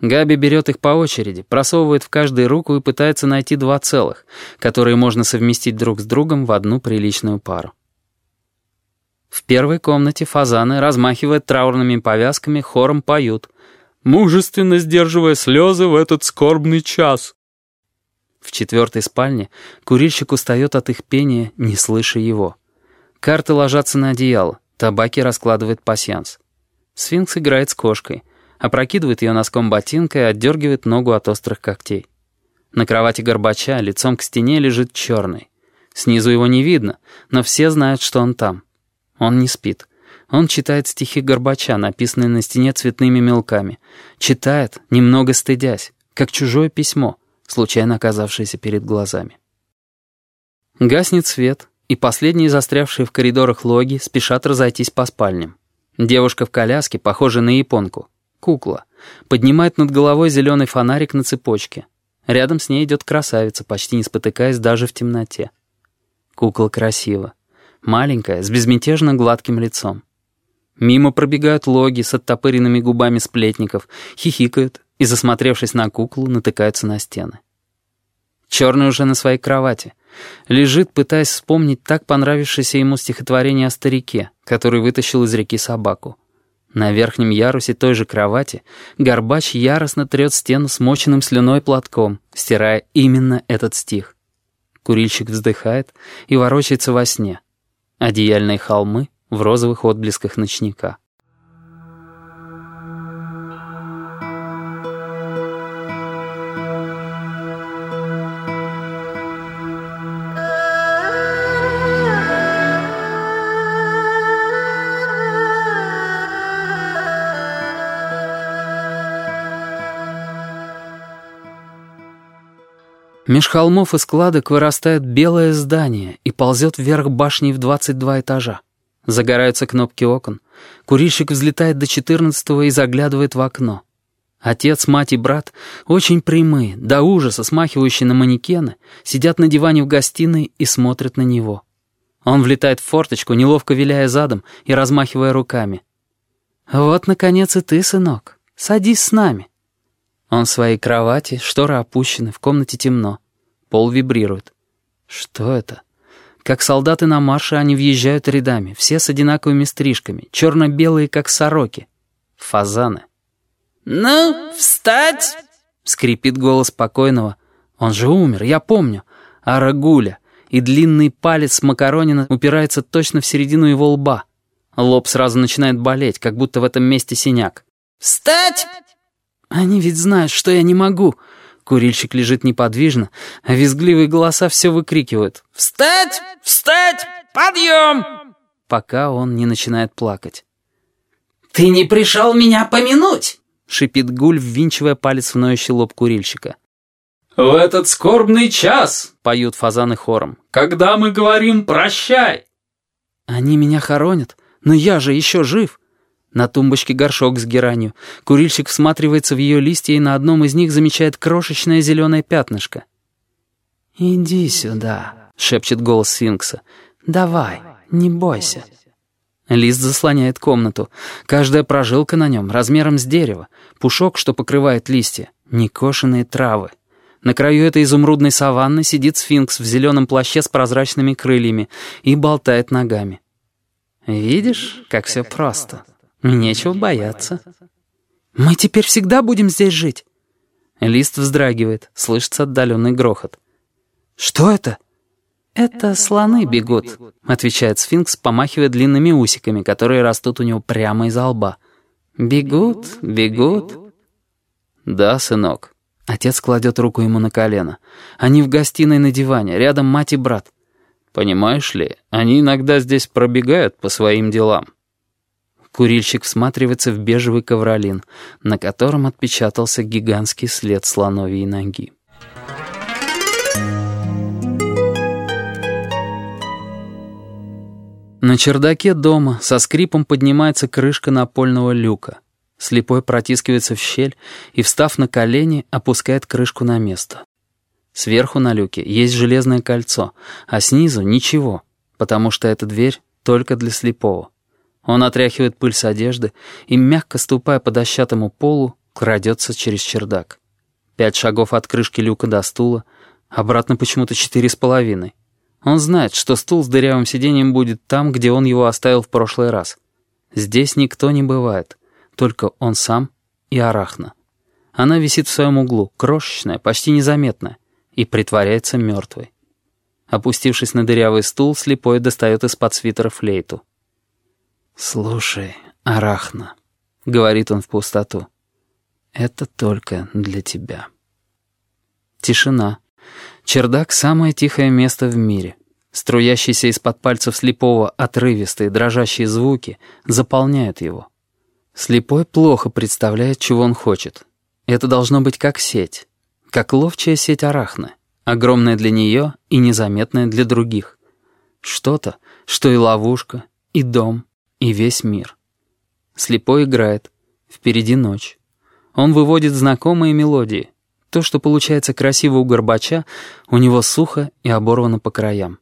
Габи берет их по очереди, просовывает в каждую руку и пытается найти два целых, которые можно совместить друг с другом в одну приличную пару. В первой комнате фазаны, размахивая траурными повязками, хором поют, мужественно сдерживая слезы в этот скорбный час. В четвертой спальне курильщик устает от их пения, не слыша его. Карты ложатся на одеяло, табаки раскладывает пасьянс. Сфинкс играет с кошкой, опрокидывает ее носком ботинка и отдергивает ногу от острых когтей. На кровати Горбача лицом к стене лежит черный. Снизу его не видно, но все знают, что он там. Он не спит. Он читает стихи Горбача, написанные на стене цветными мелками. Читает, немного стыдясь, как чужое письмо, случайно оказавшееся перед глазами. Гаснет свет, и последние застрявшие в коридорах логи спешат разойтись по спальням. Девушка в коляске, похожая на японку, кукла, поднимает над головой зеленый фонарик на цепочке. Рядом с ней идет красавица, почти не спотыкаясь даже в темноте. Кукла красива. Маленькая, с безмятежно гладким лицом. Мимо пробегают логи с оттопыренными губами сплетников, хихикают и, засмотревшись на куклу, натыкаются на стены. Черный уже на своей кровати. Лежит, пытаясь вспомнить так понравившееся ему стихотворение о старике, который вытащил из реки собаку. На верхнем ярусе той же кровати Горбач яростно трет стену смоченным слюной платком, стирая именно этот стих. Курильщик вздыхает и ворочается во сне. Одеяльные холмы в розовых отблесках ночника. Меж холмов и складок вырастает белое здание и ползет вверх башней в 22 этажа. Загораются кнопки окон. Курильщик взлетает до четырнадцатого и заглядывает в окно. Отец, мать и брат, очень прямые, до ужаса смахивающие на манекены, сидят на диване в гостиной и смотрят на него. Он влетает в форточку, неловко виляя задом и размахивая руками. «Вот, наконец, и ты, сынок. Садись с нами». Он в своей кровати, шторы опущены, в комнате темно. Пол вибрирует. Что это? Как солдаты на марше они въезжают рядами, все с одинаковыми стрижками, черно-белые, как сороки. Фазаны. «Ну, встать!» — скрипит голос покойного. Он же умер, я помню. А Рагуля. И длинный палец Макаронина упирается точно в середину его лба. Лоб сразу начинает болеть, как будто в этом месте синяк. «Встать!» Они ведь знают, что я не могу. Курильщик лежит неподвижно, а визгливые голоса все выкрикивают. «Встать! Встать! Подъем!» Пока он не начинает плакать. «Ты не пришел меня помянуть!» Шипит Гуль, ввинчивая палец в ноющий лоб курильщика. «В этот скорбный час!» — поют фазаны хором. «Когда мы говорим «прощай!»» «Они меня хоронят, но я же еще жив!» На тумбочке горшок с геранью. Курильщик всматривается в ее листья и на одном из них замечает крошечное зеленое пятнышко. «Иди сюда», — шепчет голос сфинкса. «Давай, не бойся». Лист заслоняет комнату. Каждая прожилка на нем размером с дерево. Пушок, что покрывает листья. Некошенные травы. На краю этой изумрудной саванны сидит сфинкс в зеленом плаще с прозрачными крыльями и болтает ногами. «Видишь, как все просто?» Нечего бояться. Мы теперь всегда будем здесь жить. Лист вздрагивает, слышится отдаленный грохот. Что это? Это слоны бегут, отвечает сфинкс, помахивая длинными усиками, которые растут у него прямо из лба. Бегут, бегут. Да, сынок. Отец кладет руку ему на колено. Они в гостиной на диване, рядом мать и брат. Понимаешь ли, они иногда здесь пробегают по своим делам. Курильщик всматривается в бежевый ковролин, на котором отпечатался гигантский след слоновьей ноги. На чердаке дома со скрипом поднимается крышка напольного люка. Слепой протискивается в щель и, встав на колени, опускает крышку на место. Сверху на люке есть железное кольцо, а снизу ничего, потому что эта дверь только для слепого. Он отряхивает пыль с одежды и, мягко ступая по дощатому полу, крадется через чердак. Пять шагов от крышки люка до стула, обратно почему-то четыре с половиной. Он знает, что стул с дырявым сиденьем будет там, где он его оставил в прошлый раз. Здесь никто не бывает, только он сам и Арахна. Она висит в своем углу, крошечная, почти незаметная, и притворяется мертвой. Опустившись на дырявый стул, слепой достает из-под свитера флейту. «Слушай, Арахна», — говорит он в пустоту, — «это только для тебя». Тишина. Чердак — самое тихое место в мире. Струящиеся из-под пальцев слепого отрывистые дрожащие звуки заполняют его. Слепой плохо представляет, чего он хочет. Это должно быть как сеть, как ловчая сеть арахны, огромная для нее и незаметная для других. Что-то, что и ловушка, и дом, и весь мир. Слепой играет, впереди ночь. Он выводит знакомые мелодии. То, что получается красиво у Горбача, у него сухо и оборвано по краям.